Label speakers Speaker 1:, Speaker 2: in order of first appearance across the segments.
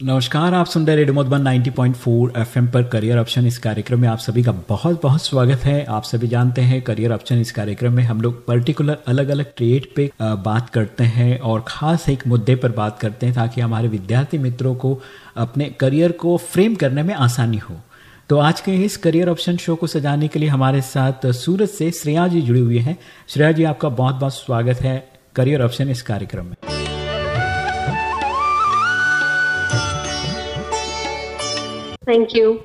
Speaker 1: नमस्कार, आप सुन रहे रेडियो मधुबन 90.4 एफएम पर करियर ऑप्शन। इस कार्यक्रम में आप सभी का बहुत बहुत स्वागत है। आप सभी जानते हैं करियर ऑप्शन इस कार्यक्रम में हम लोग पर्टिकुलर अलग अलग ट्रेड पे बात करते हैं और ख़ास एक मुद्दे पर बात करते हैं ताकि हमारे विद्यार्थी मित्रों को अपने करियर को फ्रेम करने में आसानी हो। तो आज के इस करियर ऑप्शन शो को सजाने के लिए हमारे साथ सूरत से श्रेया जी जुड़ी हुई हैं। श्रेया जी, आपका बहुत बहुत स्वागत है करियर ऑप्शन इस कार्यक्रम में।
Speaker 2: थैंक यू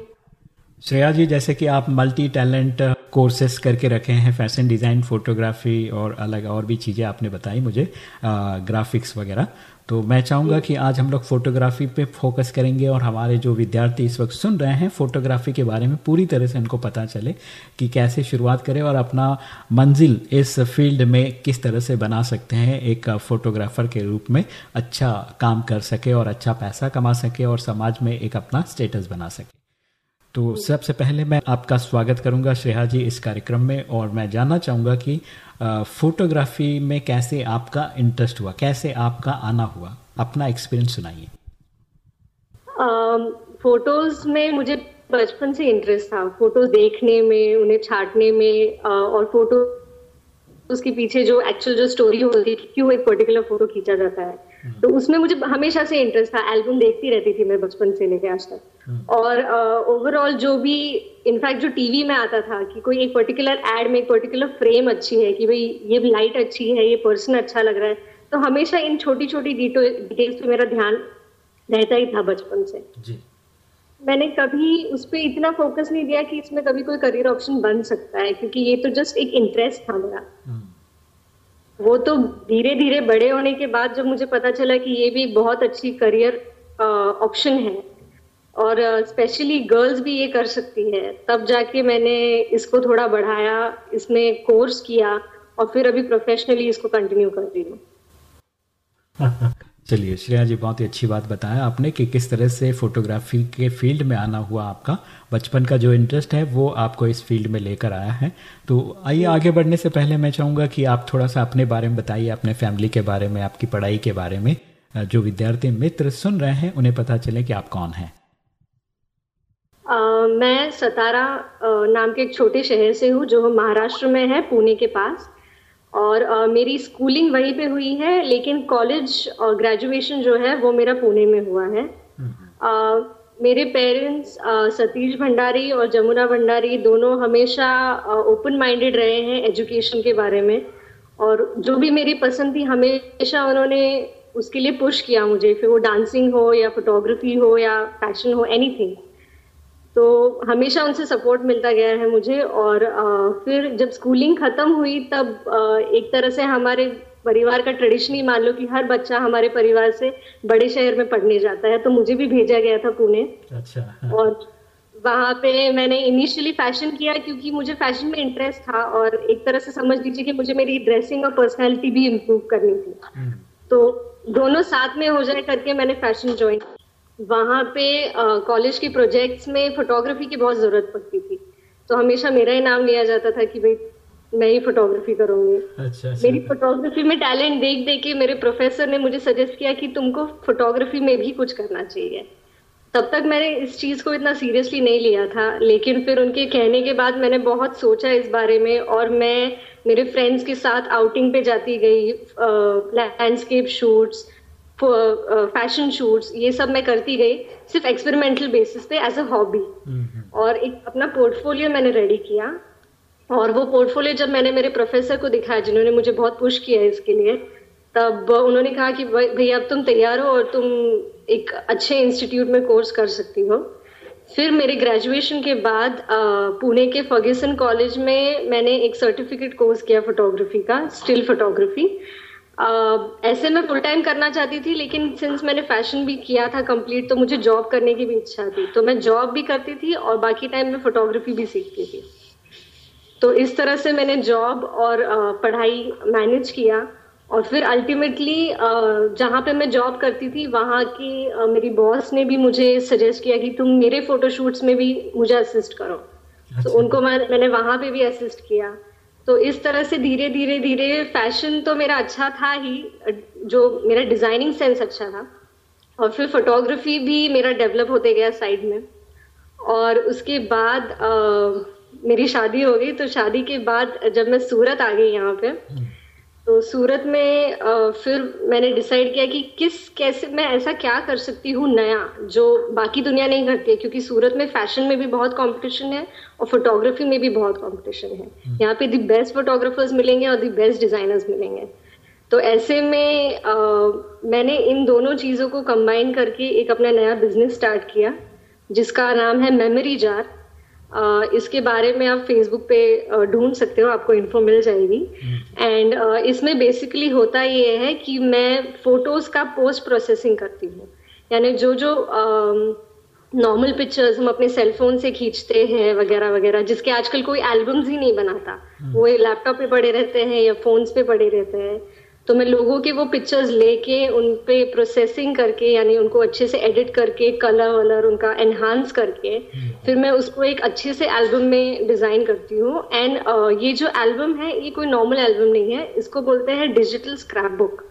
Speaker 1: श्रेया जी जैसे कि आप मल्टी टैलेंट कोर्सेस करके रखे हैं फ़ैशन डिज़ाइन फोटोग्राफी और अलग और भी चीज़ें आपने बताई मुझे आ, ग्राफिक्स वगैरह तो मैं चाहूँगा कि आज हम लोग फोटोग्राफी पे फोकस करेंगे और हमारे जो विद्यार्थी इस वक्त सुन रहे हैं फोटोग्राफी के बारे में पूरी तरह से उनको पता चले कि कैसे शुरुआत करें और अपना मंजिल इस फ़ील्ड में किस तरह से बना सकते हैं, एक फ़ोटोग्राफ़र के रूप में अच्छा काम कर सके और अच्छा पैसा कमा सके और समाज में एक अपना स्टेटस बना सके। तो सबसे पहले मैं आपका स्वागत करूँगा श्रेया जी इस कार्यक्रम में और मैं जानना चाहूँगा कि फोटोग्राफी में कैसे आपका इंटरेस्ट हुआ? कैसे आपका आना हुआ? अपना एक्सपीरियंस सुनाइए।
Speaker 2: फ़ोटोज़ में मुझे बचपन से इंटरेस्ट था। फ़ोटोज़ देखने में, उन्हें छाटने में और फ़ोटो उसके पीछे जो एक्चुअल जो स्टोरी होती है क्यों एक पर्टिकुलर फ़ोटो खींचा जाता है। तो उसमें मुझे हमेशा से इंटरेस्ट था। एल्बम देखती रहती थी मैं बचपन से लेके आज तक। और ओवरऑल uh, जो भी इनफैक्ट जो टीवी में आता था कि कोई एक पर्टिकुलर एड में एक पर्टिकुलर फ्रेम अच्छी है कि भाई ये लाइट अच्छी है ये पर्सन अच्छा लग रहा है तो हमेशा इन छोटी छोटी डिटेल्स पे मेरा ध्यान रहता ही था बचपन से। जी। मैंने कभी उस पर इतना फोकस नहीं दिया कि इसमें कभी कोई करियर ऑप्शन बन सकता है क्योंकि ये तो जस्ट एक इंटरेस्ट था मेरा। वो तो धीरे धीरे बड़े होने के बाद जब मुझे पता चला कि ये भी बहुत अच्छी करियर ऑप्शन है और स्पेशली गर्ल्स भी ये कर सकती है, तब जाके मैंने इसको थोड़ा बढ़ाया, इसमें कोर्स किया और फिर अभी प्रोफेशनली इसको कंटिन्यू कर रही हूँ।
Speaker 1: चलिए श्रेया जी बहुत ही अच्छी बात बताया आपने कि किस तरह से फोटोग्राफी के फ़ील्ड में आना हुआ आपका। बचपन का जो इंटरेस्ट है वो आपको इस फ़ील्ड में लेकर आया है। तो आइए आगे बढ़ने से पहले मैं चाहूँगा कि आप थोड़ा सा अपने बारे में बताइए अपने फैमिली के बारे में आपकी पढ़ाई के बारे में। जो विद्यार्थी मित्र सुन रहे हैं उन्हें पता चले कि आप कौन हैं।
Speaker 2: मैं सतारा नाम के एक छोटे शहर से हूँ जो महाराष्ट्र में है पुणे के पास। और uh, मेरी स्कूलिंग वहीं पे हुई है लेकिन कॉलेज और ग्रेजुएशन जो है वो मेरा पुणे में हुआ है। uh, मेरे पेरेंट्स uh, सतीश भंडारी और जमुना भंडारी दोनों हमेशा ओपन uh, माइंडेड रहे हैं एजुकेशन के बारे में। और जो भी मेरी पसंद थी हमेशा उन्होंने उसके लिए पुश किया मुझे फिर वो डांसिंग हो या फोटोग्राफी हो या फ़ैशन हो एनीथिंग तो हमेशा उनसे सपोर्ट मिलता गया है मुझे और आ, फिर जब स्कूलिंग खत्म हुई तब आ, एक तरह से हमारे परिवार का ट्रेडिशन ही मान लो कि हर बच्चा हमारे परिवार से बड़े शहर में पढ़ने जाता है तो मुझे भी भेजा गया था पुणे। अच्छा और वहाँ पे मैंने इनिशियली फ़ैशन किया क्योंकि मुझे फ़ैशन में इंटरेस्ट था और एक तरह से समझ लीजिए कि मुझे मेरी ड्रेसिंग और पर्सनैलिटी भी इम्प्रूव करनी थी। हम्म। तो दोनों साथ में हो जाए करके मैंने फ़ैशन ज्वाइन वहाँ पे कॉलेज के प्रोजेक्ट्स में फोटोग्राफी की बहुत ज़रूरत पड़ती थी। तो हमेशा मेरा ही नाम लिया जाता था कि भाई मैं ही फोटोग्राफी करूँगी। अच्छा, अच्छा, मेरी फोटोग्राफी में टैलेंट देख देख के मेरे प्रोफेसर ने मुझे सजेस्ट किया कि तुमको फोटोग्राफी में भी कुछ करना चाहिए। तब तक मैंने इस चीज़ को इतना सीरियसली नहीं लिया था। लेकिन फिर उनके कहने के बाद मैंने बहुत सोचा इस बारे में और मैं मेरे फ्रेंड्स के साथ आउटिंग पे जाती गई लैंडस्केप शूट्स फ़ैशन शूट्स ये सब मैं करती गई सिर्फ़ एक्सपेरिमेंटल बेसिस पे एज अ हॉबी और एक अपना पोर्टफोलियो मैंने रेडी किया। और वो पोर्टफोलियो जब मैंने मेरे प्रोफेसर को दिखाया जिन्होंने मुझे बहुत पुश किया है इसके लिए तब उन्होंने कहा कि भैया अब तुम तैयार हो और तुम एक अच्छे इंस्टीट्यूट में कोर्स कर सकती हो. फिर मेरे ग्रेजुएशन के बाद पुणे के फर्ग्यूसन कॉलेज में मैंने एक सर्टिफिकेट कोर्स किया फोटोग्राफी का स्टिल फोटोग्राफी ऐसे मैं फुल टाइम करना चाहती थी लेकिन सिंस मैंने फ़ैशन भी किया था कंप्लीट तो मुझे जॉब करने की भी इच्छा थी। तो मैं जॉब भी करती थी और बाकी टाइम में फोटोग्राफी भी सीखती थी। तो इस तरह से मैंने जॉब और पढ़ाई मैनेज किया और फिर अल्टीमेटली जहाँ पे मैं जॉब करती थी वहाँ की मेरी बॉस ने भी मुझे सजेस्ट किया कि तुम मेरे फोटोशूट्स में भी मुझे असिस्ट करो। अच्छा। तो उनको मैं, मैंने वहाँ पे भी असिस्ट किया। तो इस तरह से धीरे धीरे धीरे फ़ैशन तो मेरा अच्छा था ही जो मेरा डिज़ाइनिंग सेंस अच्छा था और फिर फोटोग्राफी भी मेरा डेवलप होते गया साइड में और उसके बाद आ, मेरी शादी हो गई तो शादी के बाद जब मैं सूरत आ गई यहाँ पे हम्म। तो सूरत में फिर मैंने डिसाइड किया कि किस कैसे मैं ऐसा क्या कर सकती हूँ नया जो बाकी दुनिया नहीं करती है क्योंकि सूरत में फ़ैशन में भी बहुत कंपटीशन है और फोटोग्राफी में भी बहुत कंपटीशन है। हम्म। यहाँ पे दी बेस्ट फोटोग्राफर्स मिलेंगे और दी बेस्ट डिजाइनर्स मिलेंगे। तो ऐसे में आ, मैंने इन दोनों चीज़ों को कंबाइन करके एक अपना नया बिज़नेस स्टार्ट किया जिसका नाम है मेमोरी जार इसके बारे में आप फेसबुक पे ढूंढ सकते हो आपको इन्फो मिल जाएगी एंड हम्म। uh, इसमें बेसिकली होता ये है कि मैं फ़ोटोज़ का पोस्ट प्रोसेसिंग करती हूँ यानी जो जो नॉर्मल पिक्चर्स हम अपने सेलफोन से खींचते हैं वगैरह वगैरह जिसके आजकल कोई एल्बम्स ही नहीं बनाता हम्म। वो लैपटॉप पे पड़े रहते हैं या फोन्स पे पड़े रहते हैं तो मैं लोगों के वो पिक्चर्स लेके उन पे प्रोसेसिंग करके यानी उनको अच्छे से एडिट करके कलर वलर उनका एनहांस करके हम्म। फिर मैं उसको एक अच्छे से एल्बम में डिज़ाइन करती हूँ। एंड uh, ये जो एल्बम है ये कोई नॉर्मल एल्बम नहीं है इसको बोलते हैं डिजिटल स्क्रैप बुक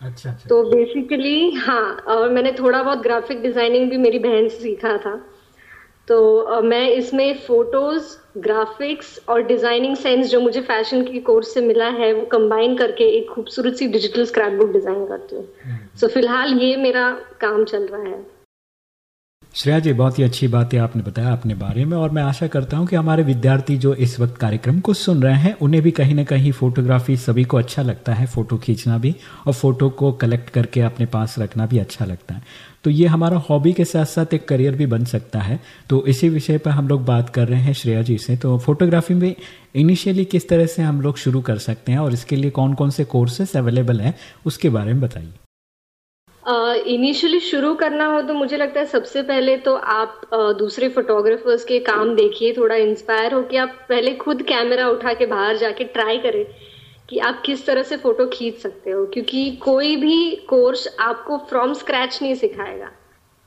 Speaker 2: अच्छा, अच्छा। तो बेसिकली हाँ और मैंने थोड़ा बहुत ग्राफिक डिज़ाइनिंग भी मेरी बहन से सीखा था। तो मैं इसमें फ़ोटोज़ ग्राफिक्स और डिज़ाइनिंग सेंस जो मुझे फ़ैशन के कोर्स से मिला है वो कंबाइन करके एक खूबसूरत सी डिजिटल स्क्रैप बुक डिज़ाइन करती हूँ सो हम्म। so, फ़िलहाल ये मेरा काम चल रहा है
Speaker 1: श्रेया जी, बहुत ही अच्छी बात है आपने बताया अपने बारे में और मैं आशा करता हूँ कि हमारे विद्यार्थी जो इस वक्त कार्यक्रम को सुन रहे हैं, उन्हें भी कहीं ना कहीं फोटोग्राफी सभी को अच्छा लगता है फ़ोटो खींचना भी और फ़ोटो को कलेक्ट करके अपने पास रखना भी अच्छा लगता है। तो ये हमारा हॉबी के साथ साथ एक करियर भी बन सकता है। तो इसी विषय पर हम लोग बात कर रहे हैं श्रेया जी से। तो फोटोग्राफी में इनिशियली किस तरह से हम लोग शुरू कर सकते हैं और इसके लिए कौन कौन से कोर्सेस अवेलेबल हैं, उसके बारे में बताइए।
Speaker 2: इनिशियली uh, शुरू करना हो तो मुझे लगता है सबसे पहले तो आप uh, दूसरे फोटोग्राफर्स के काम देखिए थोड़ा इंस्पायर हो कि आप पहले खुद कैमरा उठा के बाहर जाके ट्राई करें कि आप किस तरह से फ़ोटो खींच सकते हो क्योंकि कोई भी कोर्स आपको फ्रॉम स्क्रैच नहीं सिखाएगा।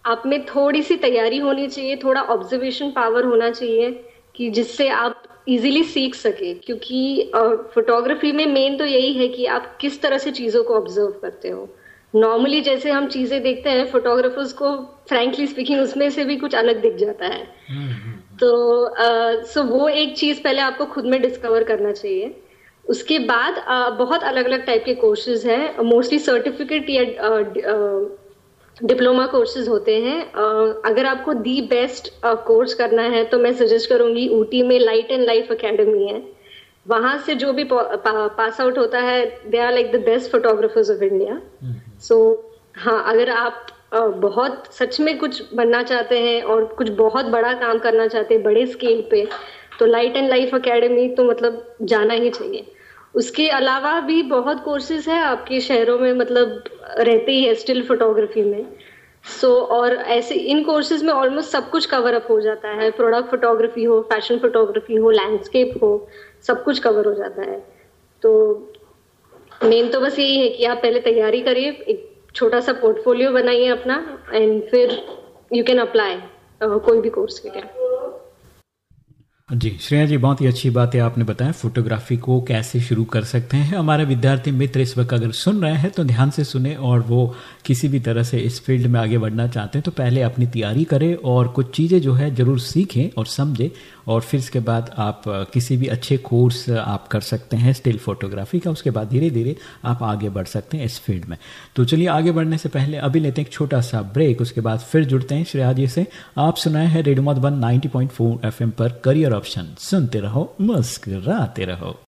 Speaker 2: आप में थोड़ी सी तैयारी होनी चाहिए थोड़ा ऑब्जर्वेशन पावर होना चाहिए कि जिससे आप इजीली सीख सके क्योंकि फोटोग्राफी uh, में मेन तो यही है कि आप किस तरह से चीज़ों को ऑब्ज़र्व करते हो। नॉर्मली जैसे हम चीज़ें देखते हैं फोटोग्राफर्स को फ्रेंकली स्पीकिंग उसमें से भी कुछ अलग दिख जाता है। तो सो वो एक चीज़ पहले आपको खुद में डिस्कवर करना चाहिए। उसके बाद uh, बहुत अलग अलग टाइप के कोर्सेज हैं। मोस्टली सर्टिफिकेट या डिप्लोमा कोर्सेज होते हैं। uh, अगर आपको दी बेस्ट कोर्स करना है तो मैं सजेस्ट करूँगी ऊटी में लाइट एंड लाइफ अकेडमी है। वहाँ से जो भी पास आउट होता है they are like the best photographers of India so हाँ अगर आप बहुत सच में कुछ बनना चाहते हैं और कुछ बहुत बड़ा काम करना चाहते हैं बड़े स्केल पे तो लाइट एंड लाइफ अकेडमी तो मतलब जाना ही चाहिए। उसके अलावा भी बहुत कोर्सेज है आपके शहरों में मतलब रहते ही है स्टिल फोटोग्राफी में। सो so, और ऐसे इन कोर्सेज में ऑलमोस्ट सब कुछ कवर अप हो जाता है। प्रोडक्ट फोटोग्राफी हो फ़ैशन फोटोग्राफी हो लैंडस्केप हो सब कुछ कवर हो जाता है। तो मेन तो बस यही है कि आप पहले तैयारी करिए एक छोटा सा पोर्टफोलियो बनाइए अपना एंड फिर यू कैन अप्लाई कोई भी कोर्स के लिए।
Speaker 1: जी, श्रेया जी, बहुत ही अच्छी बात है आपने बताया फोटोग्राफी को कैसे शुरू कर सकते हैं। हमारे विद्यार्थी मित्र इस वक्त अगर सुन रहे हैं तो ध्यान से सुने और वो किसी भी तरह से इस फ़ील्ड में आगे बढ़ना चाहते हैं तो पहले अपनी तैयारी करें और कुछ चीज़ें जो है ज़रूर सीखें और समझें। और फिर इसके बाद आप किसी भी अच्छे कोर्स आप कर सकते हैं स्टिल फोटोग्राफी का, उसके बाद धीरे धीरे आप आगे बढ़ सकते हैं इस फ़ील्ड में। तो चलिए आगे बढ़ने से पहले अभी लेते हैं एक छोटा सा ब्रेक उसके बाद फिर जुड़ते हैं श्रेया जी से। आप सुनाए हैं रेडियो मधुबन 90.4 एफएम पर करियर ऑप्शन सुनते रहो, मुस्कराते रहो।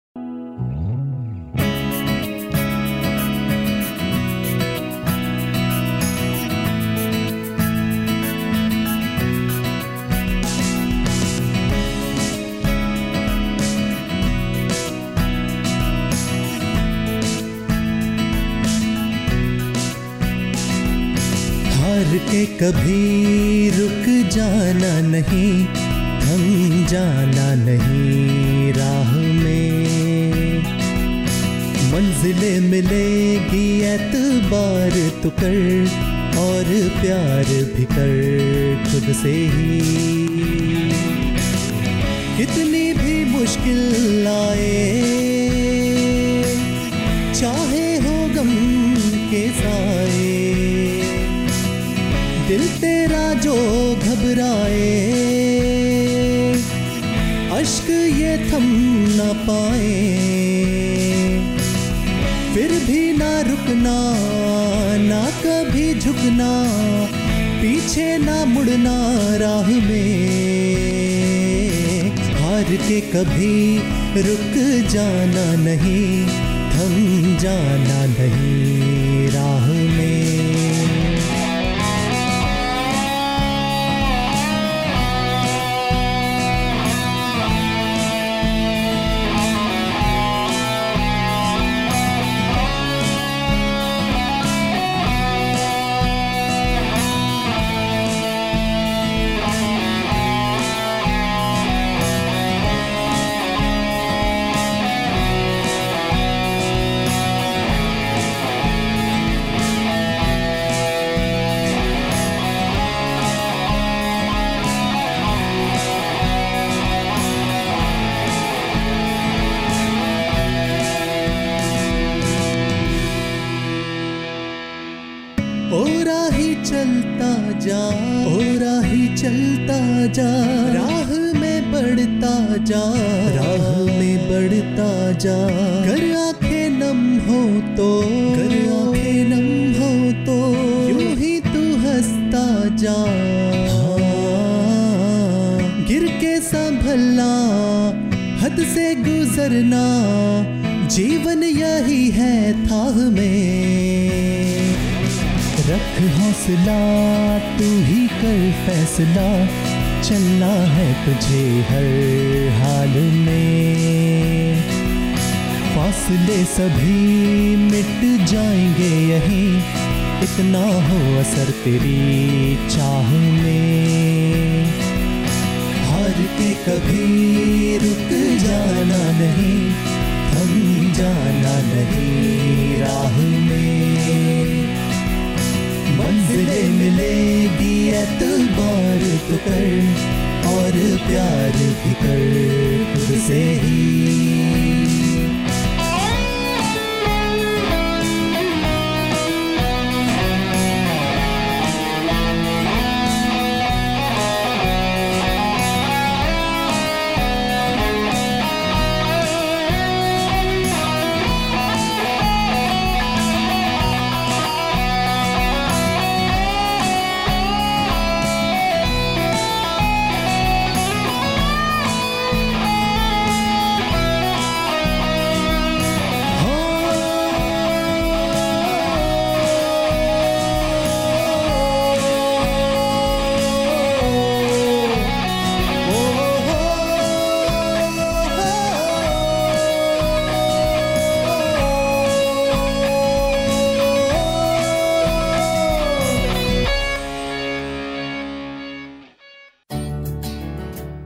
Speaker 3: कभी रुक जाना नहीं, थम जाना नहीं राह में। मंजिलें मिलेगी एतबार तो कर, और प्यार भी कर खुद से ही। कितनी भी मुश्किल आए घबराए। अश्क ये थम न पाए। फिर भी ना रुकना, ना कभी झुकना, पीछे ना मुड़ना राह में। हार के कभी रुक जाना नहीं, थम जाना नहीं। गिर के संभलना, हद से गुजरना, जीवन यही है था में। रख हौसला, तू ही कर फैसला, चलना है तुझे हर हाल में। फासले सभी, मिट जाएँगे यहीं, इतना हो असर तेरी चाह में। के कभी रुक जाना नहीं, हम जाना नहीं राह में। मंजिलें मिलेगी एतबार तो कर और प्यार भी कर से ही।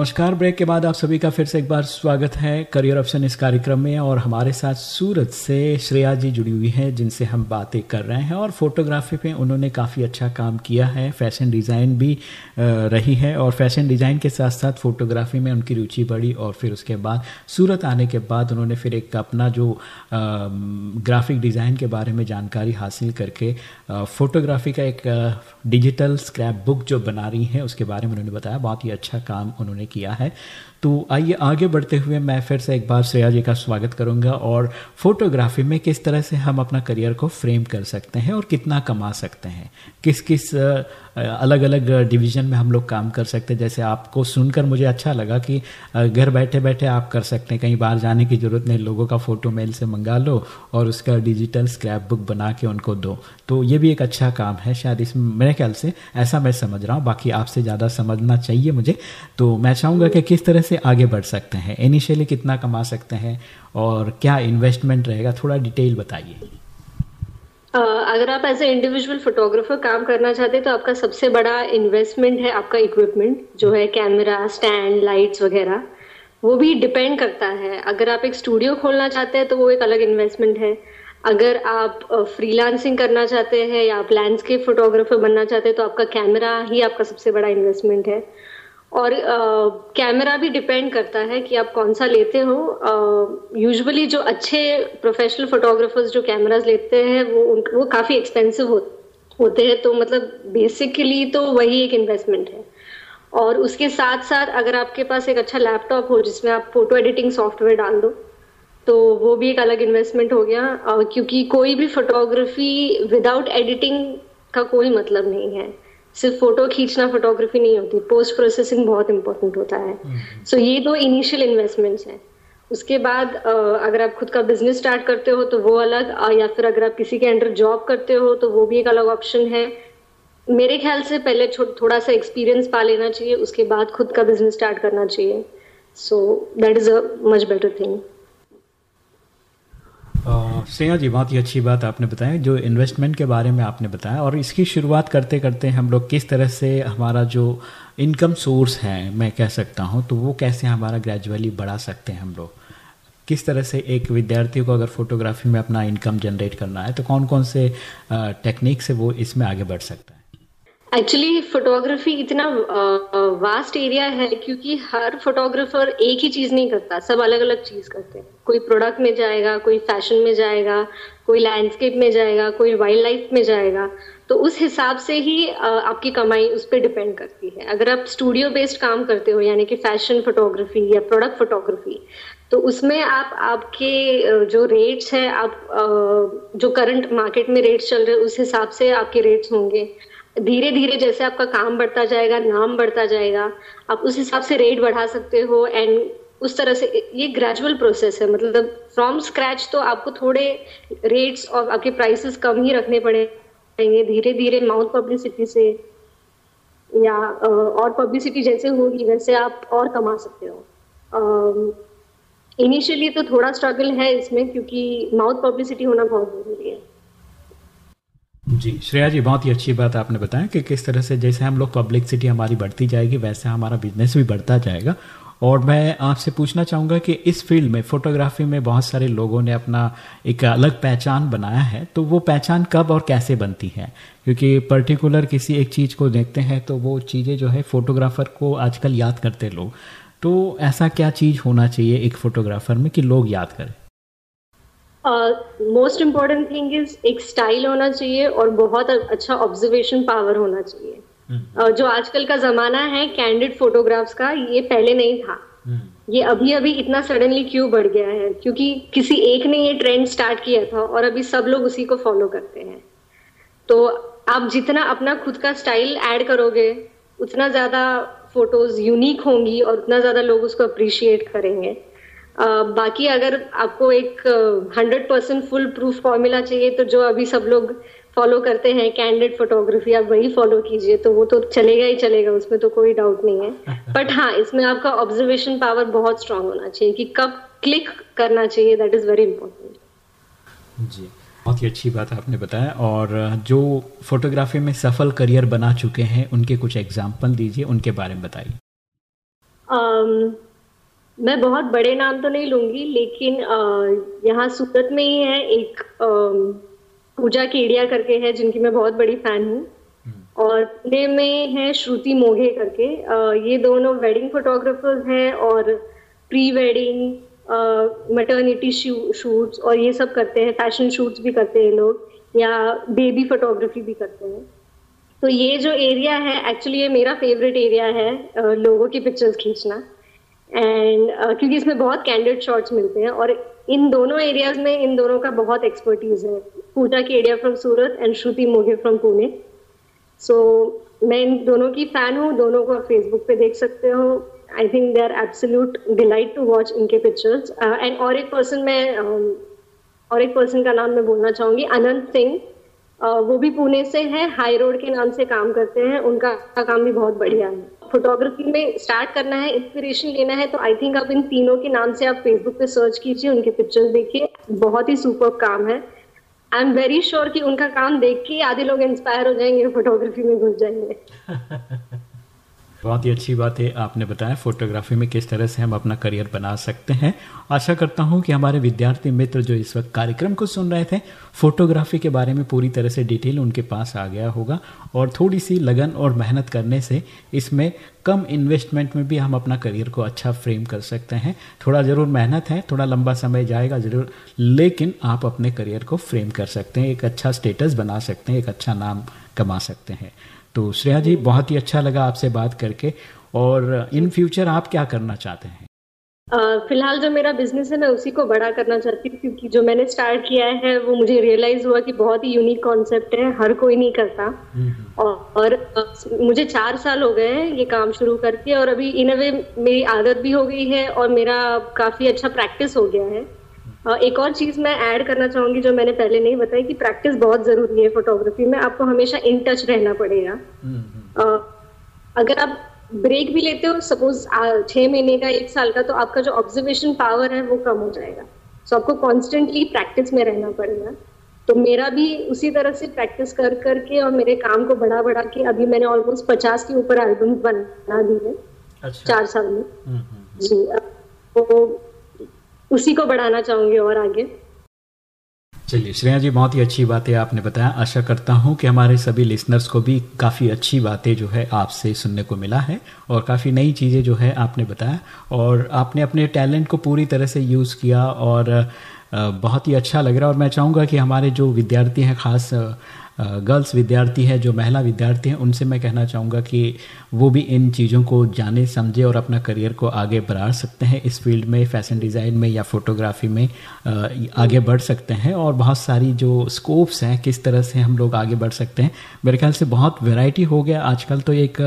Speaker 1: नमस्कार। ब्रेक के बाद आप सभी का फिर से एक बार स्वागत है करियर ऑप्शन इस कार्यक्रम में और हमारे साथ सूरत से श्रेया जी जुड़ी हुई हैं, जिनसे हम बातें कर रहे हैं और फोटोग्राफी पे उन्होंने काफ़ी अच्छा काम किया है। फ़ैशन डिज़ाइन भी रही है और फ़ैशन डिज़ाइन के साथ साथ फोटोग्राफी में उनकी रुचि बढ़ी और फिर उसके बाद सूरत आने के बाद उन्होंने फिर एक अपना जो ग्राफिक डिज़ाइन के बारे में जानकारी हासिल करके फ़ोटोग्राफी का एक डिजिटल स्क्रैप बुक जो बना रही हैं, उसके बारे में उन्होंने बताया। बहुत ही अच्छा काम उन्होंने किया है। तो आइए आगे बढ़ते हुए मैं फिर से एक बार श्रेया जी का स्वागत करूँगा और फोटोग्राफी में किस तरह से हम अपना करियर को फ्रेम कर सकते हैं और कितना कमा सकते हैं। किस किस अलग अलग डिवीज़न में हम लोग काम कर सकते हैं। जैसे आपको सुनकर मुझे अच्छा लगा कि घर बैठे बैठे आप कर सकते हैं। कहीं बाहर जाने की ज़रूरत नहीं, लोगों का फ़ोटो मेल से मंगा लो और उसका डिजिटल स्क्रैप बुक बना के उनको दो। तो ये भी एक अच्छा काम है शायद इसमें मेरे ख्याल से ऐसा मैं समझ रहा हूँ। बाकी आपसे ज़्यादा समझना चाहिए मुझे। तो मैं चाहूँगा कि किस तरह से आगे बढ़ सकते हैं इनिशियली कितना कमा सकते हैं और क्या इन्वेस्टमेंट रहेगा, थोड़ा डिटेल बताइए।
Speaker 2: अगर आप एज ए इंडिविजुअल फोटोग्राफर काम करना चाहते हैं तो आपका सबसे बड़ा इन्वेस्टमेंट है आपका इक्विपमेंट जो है कैमरा स्टैंड लाइट्स वगैरह। वो भी डिपेंड करता है। अगर आप एक स्टूडियो खोलना चाहते हैं तो वो एक अलग इन्वेस्टमेंट है। अगर आप फ्रीलांसिंग करना चाहते हैं या आप लैंडस्केप फोटोग्राफर बनना चाहते हैं तो आपका कैमरा ही आपका सबसे बड़ा इन्वेस्टमेंट है। और कैमरा भी डिपेंड करता है कि आप कौन सा लेते हो। यूजुअली जो अच्छे प्रोफेशनल फोटोग्राफर्स जो कैमराज लेते हैं वो उन, वो काफ़ी एक्सपेंसिव हो, होते हैं। तो मतलब बेसिकली तो वही एक इन्वेस्टमेंट है। और उसके साथ साथ अगर आपके पास एक अच्छा लैपटॉप हो जिसमें आप फ़ोटो एडिटिंग सॉफ्टवेयर डाल दो तो वो भी एक अलग इन्वेस्टमेंट हो गया। क्योंकि कोई भी फोटोग्राफी विदाउट एडिटिंग का कोई मतलब नहीं है। सिर्फ़ फ़ोटो खींचना फोटोग्राफी नहीं होती पोस्ट प्रोसेसिंग बहुत इंपॉर्टेंट होता है। सो हम्म। so, ये दो इनिशियल इन्वेस्टमेंट्स हैं। उसके बाद अगर आप खुद का बिज़नेस स्टार्ट करते हो तो वो अलग या फिर अगर आप किसी के अंडर जॉब करते हो तो वो भी एक अलग ऑप्शन है। मेरे ख्याल से पहले थोड़ा सा एक्सपीरियंस पा लेना चाहिए उसके बाद खुद का बिज़नेस स्टार्ट करना चाहिए। So that is a much better thing
Speaker 1: Sneha ji बहुत ही अच्छी बात आपने बताया जो इन्वेस्टमेंट के बारे में आपने बताया और इसकी शुरुआत करते करते हम लोग किस तरह से हमारा जो इनकम सोर्स है, मैं कह सकता हूँ तो वो कैसे हमारा ग्रेजुअली बढ़ा सकते हैं हम लोग? किस तरह से एक विद्यार्थी को अगर फोटोग्राफी में अपना इनकम जनरेट करना है तो कौन कौन से टेक्निक से वो इसमें आगे बढ़ सकता है?
Speaker 2: एक्चुअली फोटोग्राफी इतना वास्ट एरिया है क्योंकि हर फोटोग्राफर एक ही चीज़ नहीं करता, सब अलग अलग चीज़ करते हैं। कोई प्रोडक्ट में जाएगा, कोई फ़ैशन में जाएगा, कोई लैंडस्केप में जाएगा, कोई वाइल्ड लाइफ में जाएगा। तो उस हिसाब से ही आपकी कमाई उस पर डिपेंड करती है। अगर आप स्टूडियो बेस्ड काम करते हो, यानी कि फ़ैशन फोटोग्राफी या प्रोडक्ट फोटोग्राफी तो उसमें आप, आपके जो रेट्स है, आप जो करंट मार्केट में रेट्स चल रहे उस हिसाब से आपके रेट्स होंगे। धीरे धीरे जैसे आपका काम बढ़ता जाएगा, नाम बढ़ता जाएगा, आप उस हिसाब से रेट बढ़ा सकते हो एंड उस तरह से ये ग्रेजुअल प्रोसेस है। मतलब फ्रॉम स्क्रैच तो आपको थोड़े रेट्स और आपके प्राइसेस कम ही रखने पड़ेंगे। धीरे धीरे माउथ पब्लिसिटी से या और पब्लिसिटी जैसे होगी, वैसे आप और कमा सकते हो। इनिशियली तो थोड़ा स्ट्रगल है इसमें क्योंकि माउथ पब्लिसिटी होना बहुत ज़रूरी है।
Speaker 1: जी। श्रेया जी, बहुत ही अच्छी बात आपने बताया कि किस तरह से जैसे हम लोग पब्लिकसिटी हमारी बढ़ती जाएगी, वैसे हमारा बिज़नेस भी बढ़ता जाएगा। और मैं आपसे पूछना चाहूँगा कि इस फ़ील्ड में फोटोग्राफी में बहुत सारे लोगों ने अपना एक अलग पहचान बनाया है तो वो पहचान कब और कैसे बनती है? क्योंकि पर्टिकुलर किसी एक चीज़ को देखते हैं तो वो चीज़ें जो है फोटोग्राफर को आजकल याद करते लोग। तो ऐसा क्या चीज़ होना चाहिए एक फोटोग्राफर में कि लोग याद करें?
Speaker 2: मोस्ट इंपॉर्टेंट थिंग इज़ एक स्टाइल होना चाहिए और बहुत अच्छा ऑब्जर्वेशन पावर होना चाहिए। uh, जो आजकल का जमाना है कैंडिड फोटोग्राफ्स का ये पहले नहीं था। हम्म। ये अभी अभी इतना सडनली क्यों बढ़ गया है? क्योंकि किसी एक ने ये ट्रेंड स्टार्ट किया था और अभी सब लोग उसी को फॉलो करते हैं। तो आप जितना अपना खुद का स्टाइल ऐड करोगे उतना ज़्यादा फ़ोटोज़ यूनिक होंगी और उतना ज़्यादा लोग उसको अप्रिशिएट करेंगे। बाकी अगर आपको एक hundred percent full proof formula चाहिए तो जो अभी सब लोग फॉलो करते हैं कैंडिड फोटोग्राफी आप वही फॉलो कीजिए तो वो तो चलेगा ही चलेगा उसमें तो कोई डाउट नहीं है। बट हाँ इसमें आपका ऑब्जर्वेशन पावर बहुत स्ट्रांग होना चाहिए कि कब क्लिक करना चाहिए दैट इज़ वेरी इंपॉर्टेंट
Speaker 1: जी बहुत ही अच्छी बात आपने बताया और जो फोटोग्राफी में सफल करियर बना चुके हैं उनके कुछ एग्ज़ाम्पल दीजिए उनके बारे में बताइए।
Speaker 2: Um, मैं बहुत बड़े नाम तो नहीं लूँगी लेकिन यहाँ सूरत में ही है एक पूजा केडिया करके है जिनकी मैं बहुत बड़ी फ़ैन हूँ। और पुणे में है श्रुति मोघे करके। ये दोनों वेडिंग फोटोग्राफर्स हैं और प्री वेडिंग मटर्निटी शूट्स और ये सब करते हैं फ़ैशन शूट्स भी करते हैं लोग या बेबी फोटोग्राफी भी करते हैं। तो ये जो एरिया है एक्चुअली ये मेरा फेवरेट एरिया है लोगों की पिक्चर्स खींचना। एंड uh, क्योंकि इसमें बहुत कैंडिड शॉट्स मिलते हैं और इन दोनों एरियाज़ में इन दोनों का बहुत एक्सपर्टीज है। पूजा की area from Surat and Shruti Moghe from Pune so मैं इन दोनों की फ़ैन हूँ दोनों को आप फेसबुक पे देख सकते हो। I think they are absolute delight to watch इनके पिक्चर्स एंड और एक पर्सन मैं um, और एक पर्सन का नाम मैं बोलना चाहूँगी अनंत सिंह वो भी पुणे से है हाई रोड के नाम से काम करते हैं उनका काम भी बहुत बढ़िया है। फोटोग्राफी में स्टार्ट करना है इंस्पिरेशन लेना है तो आई थिंक आप इन तीनों के नाम से आप फेसबुक पे सर्च कीजिए, उनके पिक्चर्स देखिए। बहुत ही सुपर काम है। आई एम वेरी श्योर कि उनका काम देख के आधे लोग इंस्पायर हो जाएँगे फोटोग्राफी में घुस जाएँगे।
Speaker 1: बहुत ही अच्छी बात है, आपने बताया फोटोग्राफी में किस तरह से हम अपना करियर बना सकते हैं। आशा करता हूँ कि हमारे विद्यार्थी मित्र जो इस वक्त कार्यक्रम को सुन रहे थे, फोटोग्राफी के बारे में पूरी तरह से डिटेल उनके पास आ गया होगा और थोड़ी सी लगन और मेहनत करने से इसमें कम इन्वेस्टमेंट में भी हम अपना करियर को अच्छा फ्रेम कर सकते हैं। थोड़ा ज़रूर मेहनत है, थोड़ा लंबा समय जाएगा ज़रूर, लेकिन आप अपने करियर को फ्रेम कर सकते हैं, एक अच्छा स्टेटस बना सकते हैं, एक अच्छा नाम कमा सकते हैं। तो श्रेया जी बहुत ही अच्छा लगा आपसे बात करके। और इन फ्यूचर आप क्या करना चाहते हैं?
Speaker 2: फ़िलहाल जो मेरा बिज़नेस है मैं उसी को बड़ा करना चाहती हूँ क्योंकि जो मैंने स्टार्ट किया है वो मुझे रियलाइज़ हुआ कि बहुत ही यूनिक कॉन्सेप्ट है हर कोई नहीं करता। और, और मुझे चार साल हो गए हैं ये काम शुरू करके और अभी इन अ वे मेरी आदत भी हो गई है और मेरा काफ़ी अच्छा प्रैक्टिस हो गया है। एक और चीज़ मैं ऐड करना चाहूँगी जो मैंने पहले नहीं बताई कि प्रैक्टिस बहुत ज़रूरी है फोटोग्राफी में आपको हमेशा इन टच रहना पड़ेगा। अगर आप ब्रेक भी लेते हो सपोज़ छह महीने का एक साल का तो आपका जो ऑब्जर्वेशन पावर है वो कम हो जाएगा। सो आपको कॉन्स्टेंटली प्रैक्टिस में रहना पड़ेगा। तो मेरा भी उसी तरह से प्रैक्टिस कर करके और मेरे काम को बढ़ा बढ़ा के अभी मैंने ऑलमोस्ट पचास के ऊपर एल्बम बना दी है अच्छा। चार साल में। जी तो उसी को बढ़ाना चाहूँगी और आगे।
Speaker 1: चलिए, श्रेया जी, बहुत ही अच्छी बातें आपने बताया। आशा करता हूँ कि हमारे सभी लिसनर्स को भी काफ़ी अच्छी बातें जो है आपसे सुनने को मिला है और काफ़ी नई चीज़ें जो है आपने बताया और आपने अपने टैलेंट को पूरी तरह से यूज़ किया और बहुत ही अच्छा लग रहा है और मैं चाहूँगा कि हमारे जो विद्यार्थी हैं, ख़ास गर्ल्स विद्यार्थी हैं, जो महिला विद्यार्थी हैं, उनसे मैं कहना चाहूँगा कि वो भी इन चीज़ों को जाने, समझे और अपना करियर को आगे बढ़ा सकते हैं, इस फ़ील्ड में, फ़ैशन डिज़ाइन में या फोटोग्राफी में आगे बढ़ सकते हैं और बहुत सारी जो स्कोप्स हैं, किस तरह से हम लोग आगे बढ़ सकते हैं। मेरे ख्याल से बहुत वेराइटी हो गया। आजकल तो एक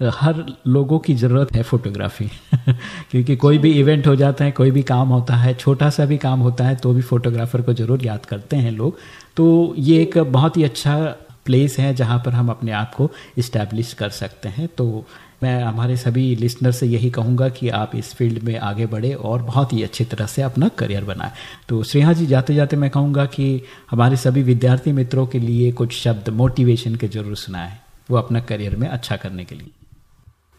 Speaker 1: हर लोगों की ज़रूरत है फोटोग्राफी। क्योंकि कोई भी इवेंट हो जाता है, कोई भी काम होता है, छोटा सा भी काम होता है तो भी फोटोग्राफर को ज़रूर याद करते हैं लोग। तो ये एक बहुत ही अच्छा प्लेस है जहाँ पर हम अपने आप को इस्टेब्लिश कर सकते हैं। तो मैं हमारे सभी लिसनर से यही कहूँगा कि आप इस फ़ील्ड में आगे बढ़े और बहुत ही अच्छी तरह से अपना करियर बनाए। तो श्रेहा जी, जाते जाते मैं कहूँगा कि हमारे सभी विद्यार्थी मित्रों के लिए कुछ शब्द मोटिवेशन के ज़रूर सुनाए, वो अपना करियर में अच्छा करने के लिए।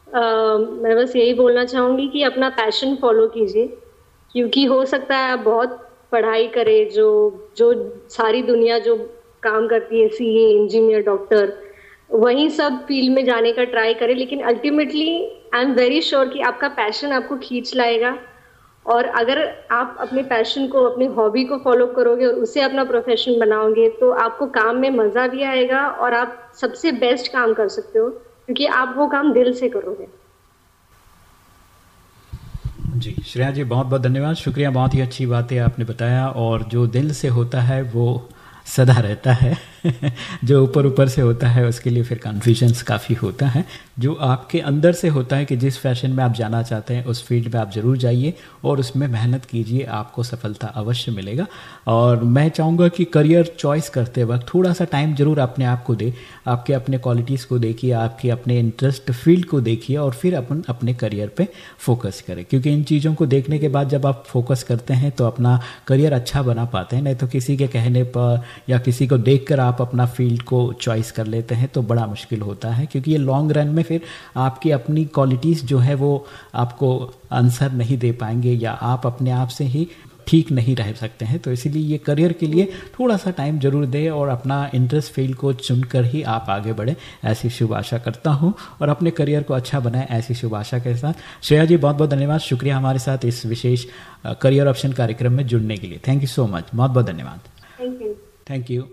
Speaker 2: मैं बस यही बोलना चाहूँगी कि अपना पैशन फॉलो कीजिए, क्योंकि हो सकता है आप बहुत पढ़ाई करें, जो जो सारी दुनिया जो काम करती है सी इंजीनियर डॉक्टर वही सब फ़ील्ड में जाने का ट्राई करें, लेकिन ultimately I am very sure कि आपका पैशन आपको खींच लाएगा, और अगर आप अपने पैशन को, अपनी हॉबी को फॉलो करोगे और उसे अपना प्रोफेशन बनाओगे तो आपको काम में मज़ा भी आएगा और आप सबसे बेस्ट काम कर सकते हो। क्योंकि आप वो काम दिल से करोगे।
Speaker 1: जी, श्रेया जी, बहुत बहुत धन्यवाद। शुक्रिया, बहुत ही अच्छी बातें आपने बताया और जो दिल से होता है, वो सदा रहता है। जो ऊपर ऊपर से होता है, उसके लिए फिर कन्फ्यूजन्स काफ़ी होता है। जो आपके अंदर से होता है कि जिस फ़ैशन में आप जाना चाहते हैं, उस फ़ील्ड में आप ज़रूर जाइए और उसमें मेहनत कीजिए, आपको सफलता अवश्य मिलेगा। और मैं चाहूँगा कि करियर चॉइस करते वक्त थोड़ा सा टाइम ज़रूर अपने आप को दे, आपके अपने क्वालिटीज़ को देखिए, आपके अपने इंटरेस्ट फ़ील्ड को देखिए और फिर अपन अपने करियर पर फोकस करें। क्योंकि इन चीज़ों को देखने के बाद जब आप फोकस करते हैं तो अपना करियर अच्छा बना पाते हैं। नहीं तो किसी के कहने पर या किसी को देख आप आप अपना फ़ील्ड को चॉइस कर लेते हैं तो बड़ा मुश्किल होता है क्योंकि ये लॉन्ग रन में फिर आपकी अपनी क्वालिटीज़ जो है वो आपको आंसर नहीं दे पाएँगे या आप अपने आप से ही ठीक नहीं रह सकते हैं। तो इसीलिए ये करियर के लिए थोड़ा सा टाइम ज़रूर दें और अपना इंटरेस्ट फ़ील्ड को चुनकर ही आप आगे बढ़े ऐसी शुभ आशा करता हूँ। और अपने करियर को अच्छा बनाएँ ऐसी शुभ आशा के साथ। श्रेया जी बहुत बहुत धन्यवाद। शुक्रिया हमारे साथ इस विशेष करियर ऑप्शन कार्यक्रम में जुड़ने के लिए। थैंक यू सो मच बहुत बहुत धन्यवाद।
Speaker 2: थैंक यू
Speaker 1: थैंक यू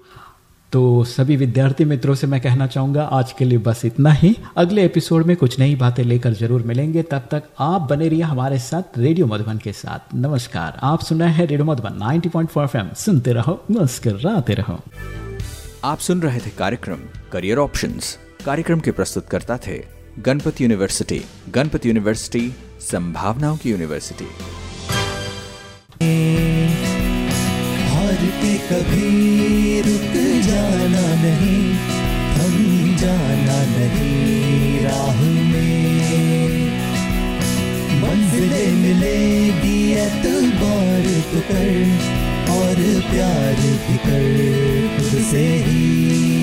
Speaker 1: तो सभी विद्यार्थी मित्रों से मैं कहना चाहूँगा, आज के लिए बस इतना ही। अगले एपिसोड में कुछ नई बातें लेकर ज़रूर मिलेंगे। तब तक आप बने रहिए हमारे साथ रेडियो मधुबन के साथ। नमस्कार, आप सुन रहे हैं रेडियो मधुबन 90.4 पॉइंट सुनते रहो, मुस्कराते रहो।
Speaker 4: आप सुन रहे थे कार्यक्रम करियर ऑप्शन कार्यक्रम के प्रस्तुतकर्ता थे गणपति यूनिवर्सिटी गणपति यूनिवर्सिटी, संभावनाओं की यूनिवर्सिटी।
Speaker 3: के कभी रुक जाना नहीं, थम जाना नहीं राह में। मंजिले मिलेगी एतबार तो कर और प्यार भी कर से ही।